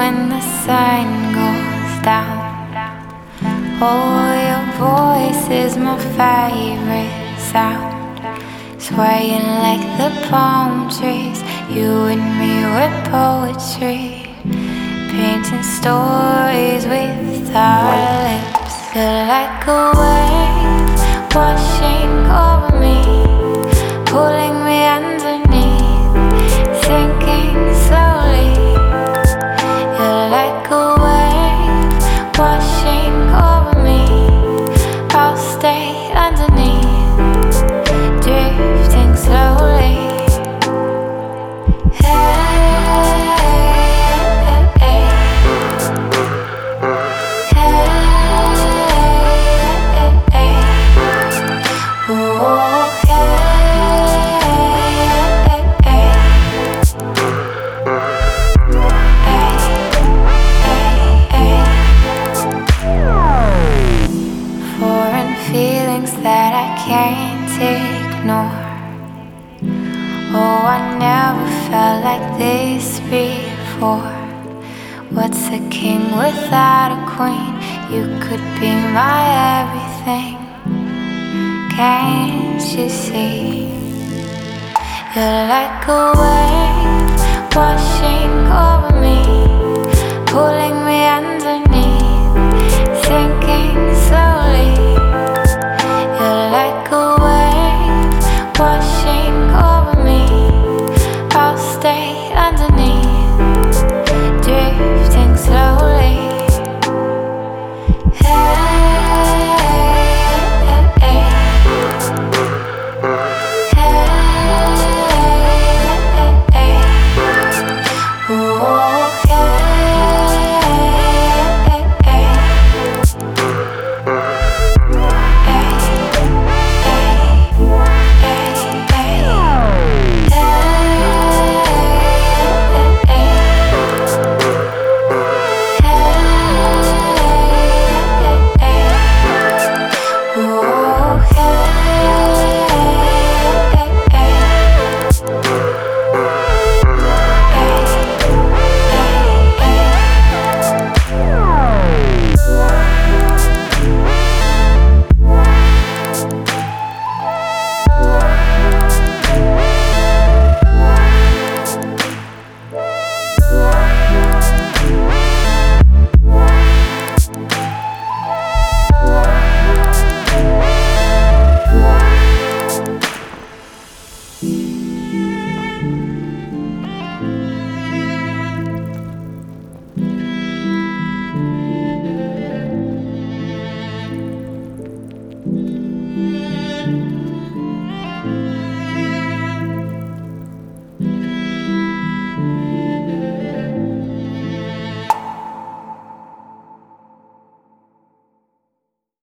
when the sun goes down. Oh, your voice is my favorite sound. Swaying like the palm trees, you and me with poetry. Painting stories with our lips. Feel like a wave washing over me, pulling me underneath, can't ignore. Oh, I never felt like this before. What's a king without a queen? You could be my everything. Can't you see? You're like a wave washing